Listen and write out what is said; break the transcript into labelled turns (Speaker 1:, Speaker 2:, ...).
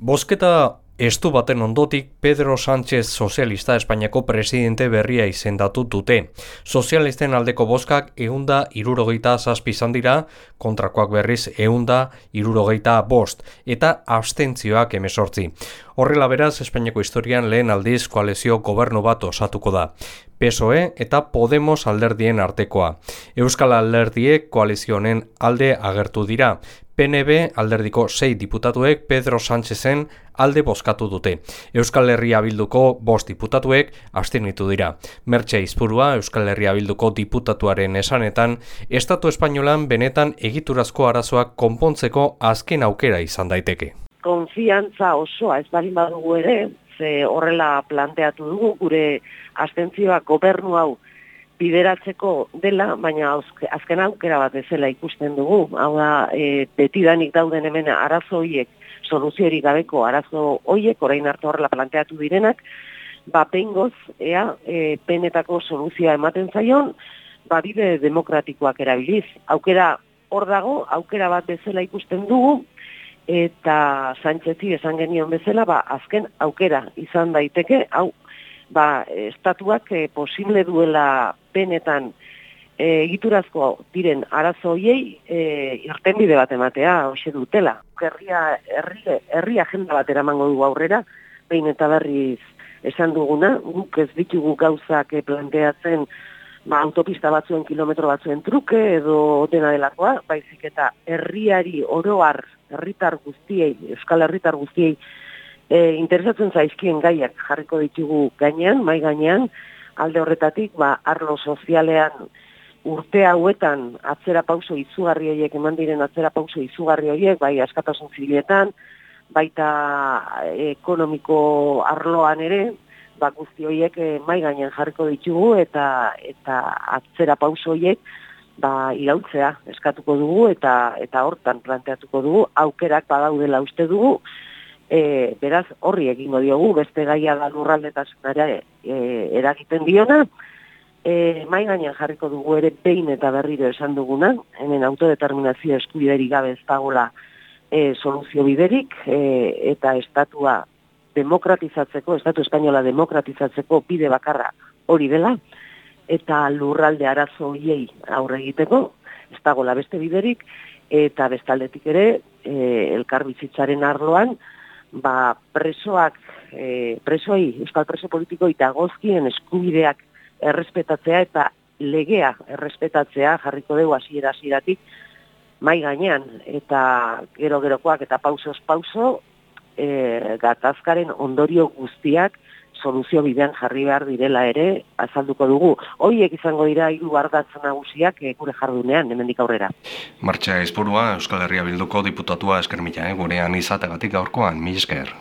Speaker 1: Bosketa estu baten ondotik Pedro Sánchez sozialista Espainiako presidente berria izendatu dute. Sozialisten aldeko boskak eunda irurogeita zazpi dira, kontrakoak berriz eunda irurogeita bost, eta abstentzioak emesortzi. Horrela beraz, Espainiako historian lehen aldiz koalezio gobernu bat osatuko da. PSOE eta Podemos alderdien artekoa. Euskal alderdiek koalizionen alde agertu dira. PNB alderdiko sei diputatuek Pedro Sánchezen alde bozkatu dute. Euskal Herria Bilduko bost diputatuek abstenitu dira. Mertxe izpurua Euskal Herria Bilduko diputatuaren esanetan, Estatu Espainolan benetan egiturazko arazoak konpontzeko azken aukera izan daiteke.
Speaker 2: Konfiantza osoa ez balin badugu ere, ze horrela planteatu dugu, gure astentzioa gobernu hau bideratzeko dela, baina azken aukera bat ezela ikusten dugu. Hau da, e, betidanik dauden hemen arazo hoiek, soluziorik gabeko arazo hoiek, orain hartu horrela planteatu direnak, ba, pengoz, ea, e, penetako soluzioa ematen zaion, ba, bide demokratikoak erabiliz. Aukera hor dago, aukera bat bezala ikusten dugu, eta Sánchezi esan genion bezala, ba, azken aukera izan daiteke, hau, ba, estatuak e, posible duela benetan e, egiturazko diren arazo hoiei e, irtenbide bat ematea hoxe dutela. Herria herri herri agenda bat eramango du aurrera, behin eta berriz esan duguna, guk ez ditugu gauzak planteatzen ba, autopista batzuen kilometro batzuen truke edo dena delakoa, baizik eta herriari oroar herritar guztiei, euskal herritar guztiei e, interesatzen zaizkien gaiak jarriko ditugu gainean, mai gainean, alde horretatik, ba, arlo sozialean urte hauetan atzera pauso izugarri horiek, eman diren atzera pauso izugarri horiek, bai askatasun zibiletan, baita ekonomiko arloan ere, ba, guzti horiek e, mai gainean jarriko ditugu eta eta atzera pauso horiek ba, irautzea eskatuko dugu eta eta hortan planteatuko dugu, aukerak badaudela uste dugu, e, beraz horri egingo diogu, beste gaia da lurraldetasunara e, eragiten diona, e, mai gainean jarriko dugu ere behin eta berriro esan duguna, hemen autodeterminazio eskubideri gabe ez dagoela e, soluzio biderik, e, eta estatua demokratizatzeko, estatu espainola demokratizatzeko bide bakarra hori dela, eta lurralde arazo hiei aurre egiteko, ez dagoela beste biderik, eta bestaldetik ere, e, elkar bizitzaren arloan, ba, presoak, e, presoi, euskal preso politiko eta gozkien eskubideak errespetatzea eta legea errespetatzea jarriko dugu hasiera hasieratik mai gainean. Eta gero gerokoak eta pausos pauso e, gatazkaren ondorio guztiak soluzio bidean jarri behar direla ere azalduko dugu. Hoiek izango dira hiru ardatz nagusiak e, gure jardunean hemendik aurrera.
Speaker 1: Martxa Espurua Euskal Herria bilduko diputatua eskermila, eh, gurean izategatik gaurkoan, mi esker.